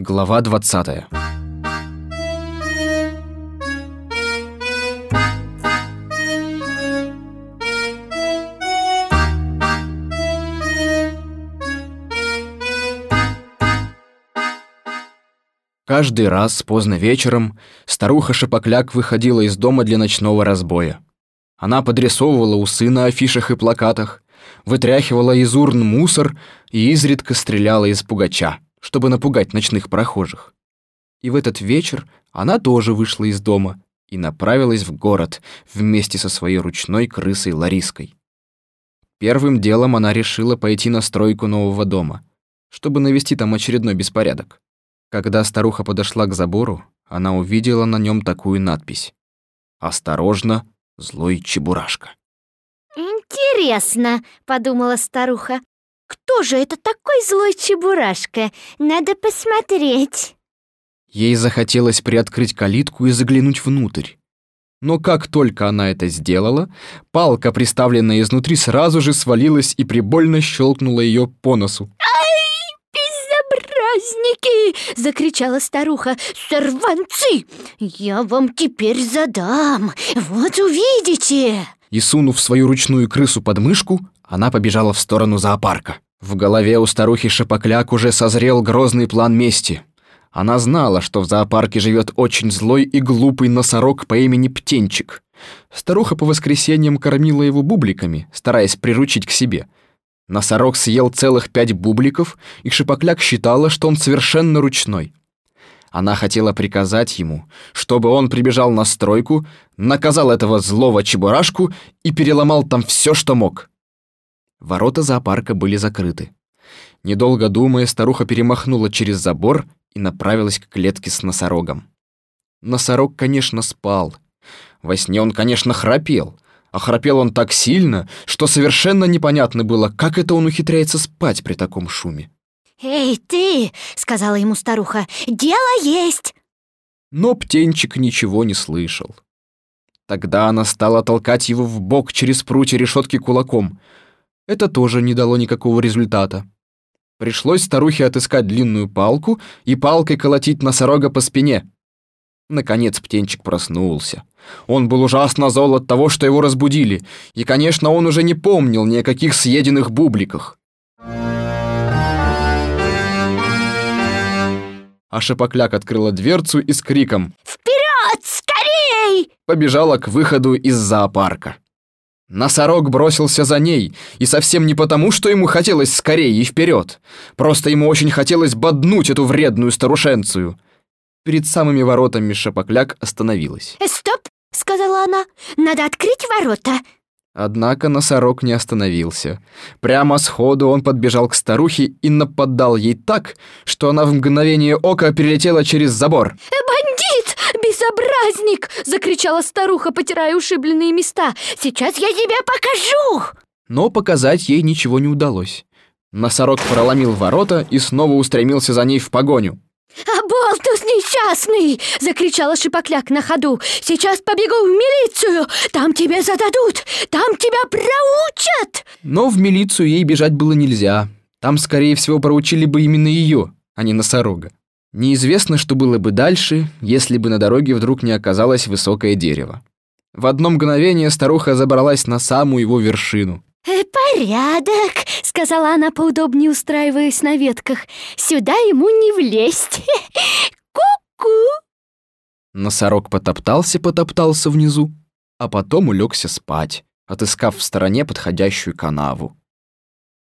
Глава 20 Каждый раз поздно вечером старуха Шапокляк выходила из дома для ночного разбоя. Она подрисовывала усы на афишах и плакатах, вытряхивала из урн мусор и изредка стреляла из пугача, чтобы напугать ночных прохожих. И в этот вечер она тоже вышла из дома и направилась в город вместе со своей ручной крысой Лариской. Первым делом она решила пойти на стройку нового дома, чтобы навести там очередной беспорядок. Когда старуха подошла к забору, она увидела на нем такую надпись «Осторожно, злой чебурашка». «Интересно», — подумала старуха, «кто же это такой злой чебурашка? Надо посмотреть». Ей захотелось приоткрыть калитку и заглянуть внутрь. Но как только она это сделала, палка, приставленная изнутри, сразу же свалилась и прибольно щелкнула ее по носу. «Безобразники!» — закричала старуха. «Сорванцы! Я вам теперь задам! Вот увидите!» И сунув свою ручную крысу под мышку, она побежала в сторону зоопарка. В голове у старухи Шапокляк уже созрел грозный план мести. Она знала, что в зоопарке живет очень злой и глупый носорог по имени Птенчик. Старуха по воскресеньям кормила его бубликами, стараясь приручить к себе. Носорог съел целых пять бубликов, и Шипокляк считала, что он совершенно ручной. Она хотела приказать ему, чтобы он прибежал на стройку, наказал этого злого чебурашку и переломал там все, что мог. Ворота зоопарка были закрыты. Недолго думая, старуха перемахнула через забор и направилась к клетке с носорогом. Носорог, конечно, спал. Во сне он, конечно, храпел. А храпел он так сильно, что совершенно непонятно было, как это он ухитряется спать при таком шуме. «Эй, ты!» — сказала ему старуха. «Дело есть!» Но птенчик ничего не слышал. Тогда она стала толкать его в бок через прутья решетки кулаком. Это тоже не дало никакого результата. Пришлось старухе отыскать длинную палку и палкой колотить носорога по спине. Наконец птенчик проснулся. Он был ужасно зол от того, что его разбудили, и, конечно, он уже не помнил ни о каких съеденных бубликах. А Шапокляк открыла дверцу и с криком «Вперед! Скорей!» побежала к выходу из зоопарка. Носорог бросился за ней, и совсем не потому, что ему хотелось скорее и вперед. Просто ему очень хотелось боднуть эту вредную старушенцию. Перед самыми воротами Шапокляк остановилась. «Стоп!» — сказала она. «Надо открыть ворота!» Однако носорог не остановился. Прямо сходу он подбежал к старухе и нападал ей так, что она в мгновение ока перелетела через забор. «Бандит! Безобразник!» — закричала старуха, потирая ушибленные места. «Сейчас я тебе покажу!» Но показать ей ничего не удалось. Носорог проломил ворота и снова устремился за ней в погоню. «Оболтус несчастный!» — закричала Шипокляк на ходу. «Сейчас побегу в милицию! Там тебе зададут! Там тебя проучат!» Но в милицию ей бежать было нельзя. Там, скорее всего, проучили бы именно ее, а не носорога. Неизвестно, что было бы дальше, если бы на дороге вдруг не оказалось высокое дерево. В одно мгновение старуха забралась на самую его вершину. «Э, «Порядок», — сказала она, поудобнее устраиваясь на ветках. «Сюда ему не влезть. Ку-ку!» Носорог потоптался-потоптался внизу, а потом улегся спать, отыскав в стороне подходящую канаву.